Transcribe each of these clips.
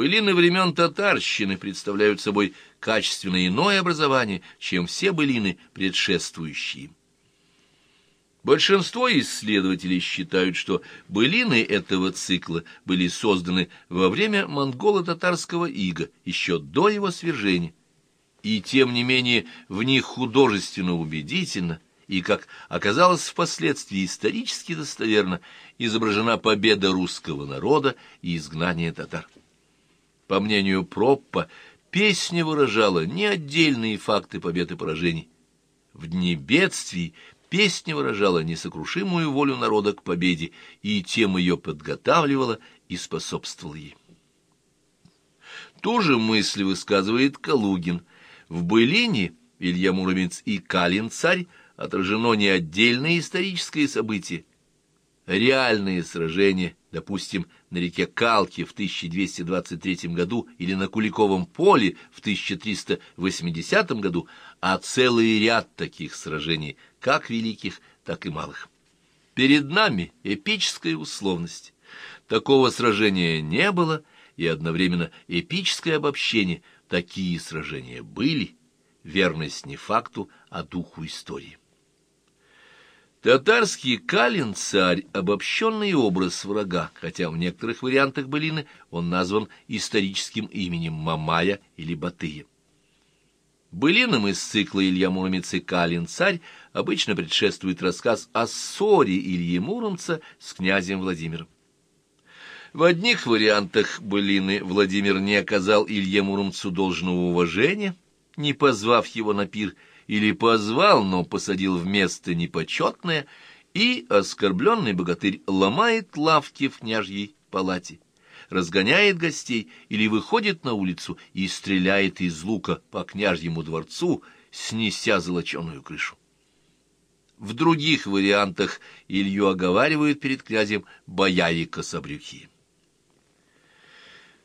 Былины времен татарщины представляют собой качественно иное образование, чем все былины, предшествующие. Большинство исследователей считают, что былины этого цикла были созданы во время монголо-татарского ига, еще до его свержения, и тем не менее в них художественно убедительно и, как оказалось впоследствии исторически достоверно, изображена победа русского народа и изгнание татар. По мнению Проппа, песня выражала не отдельные факты побед и поражений. В дни бедствий Песня выражала несокрушимую волю народа к победе, и тем ее подготавливала и способствовала ей. Ту же мысль высказывает Калугин. В «Былине» Илья Муромец и Калин-царь отражено не отдельное историческое событие, реальные сражения, допустим, на реке Калки в 1223 году или на Куликовом поле в 1380 году, а целый ряд таких сражений, как великих, так и малых. Перед нами эпическая условность. Такого сражения не было, и одновременно эпическое обобщение. Такие сражения были, верность не факту, а духу истории. Татарский Калин-царь — обобщенный образ врага, хотя в некоторых вариантах былины он назван историческим именем Мамая или Батыя. Былинам из цикла Илья Муромец и Калин-царь обычно предшествует рассказ о ссоре Ильи Муромца с князем Владимиром. В одних вариантах былины Владимир не оказал Илье Муромцу должного уважения, не позвав его на пир — или позвал, но посадил в место непочетное, и оскорбленный богатырь ломает лавки в княжьей палате, разгоняет гостей или выходит на улицу и стреляет из лука по княжьему дворцу, снеся золоченую крышу. В других вариантах Илью оговаривают перед князем бояре кособрюхи.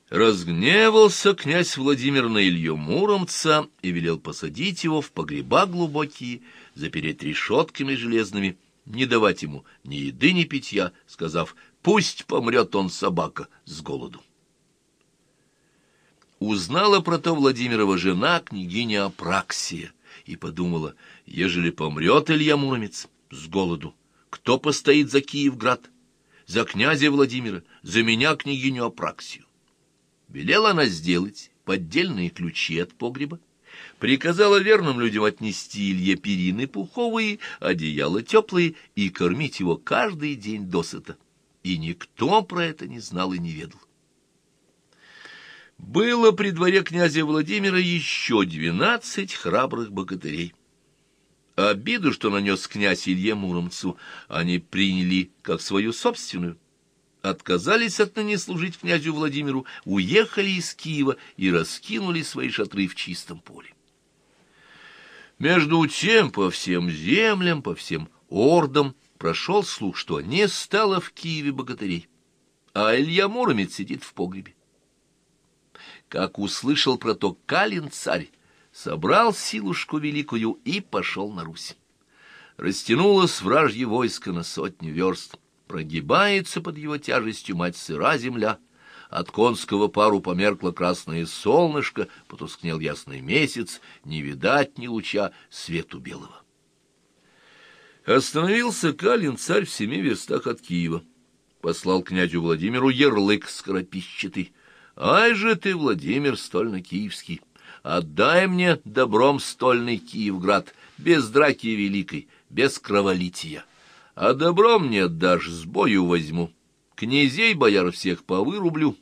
Разгневался князь Владимир на Илью Муромца и велел посадить его в погреба глубокие, запереть решетками железными, не давать ему ни еды, ни питья, сказав, пусть помрет он, собака, с голоду. Узнала про то Владимирова жена, княгиня Апраксия, и подумала, ежели помрет Илья Муромец с голоду, кто постоит за Киевград, за князя Владимира, за меня, княгиню Апраксию? Велела она сделать поддельные ключи от погреба, приказала верным людям отнести Илье перины пуховые, одеяла теплые и кормить его каждый день досыта. И никто про это не знал и не ведал. Было при дворе князя Владимира еще двенадцать храбрых богатырей. Обиду, что нанес князь Илье Муромцу, они приняли как свою собственную отказались отныне служить князю Владимиру, уехали из Киева и раскинули свои шатры в чистом поле. Между тем по всем землям, по всем ордам прошел слух, что не стало в Киеве богатырей, а Илья Муромец сидит в погребе. Как услышал про то Калин царь, собрал силушку великую и пошел на Русь. Растянулось вражье войско на сотню верст — Прогибается под его тяжестью мать сыра земля. От конского пару померкло красное солнышко, потускнел ясный месяц, не видать ни луча свету белого. Остановился Калин царь в семи верстах от Киева. Послал князю Владимиру ярлык скоропищатый. «Ай же ты, Владимир стольно-киевский, отдай мне добром стольный Киевград, без драки великой, без кроволития» а добро мне отдашь, с бою возьму. Князей, бояр всех повырублю,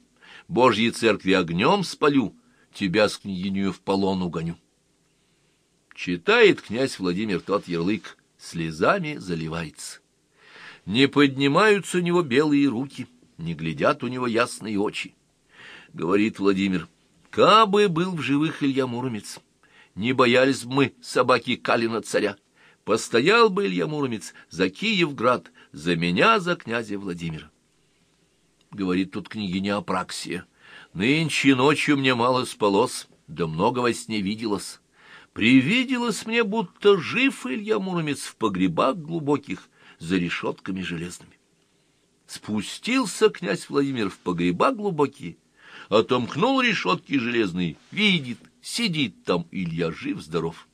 Божьей церкви огнем спалю, тебя с княгинью в полон угоню. Читает князь Владимир тот ярлык, слезами заливается. Не поднимаются у него белые руки, не глядят у него ясные очи. Говорит Владимир, кабы был в живых Илья Муромец, не боялись бы мы собаки Калина царя. Постоял бы Илья Муромец за Киевград, за меня, за князя Владимира. Говорит тут княгиня Апраксия. Нынче ночью мне мало спалось, да много во сне виделось. Привиделось мне, будто жив Илья Муромец в погребах глубоких за решетками железными. Спустился князь Владимир в погреба глубокие, отомкнул решетки железные, видит, сидит там Илья жив-здоров.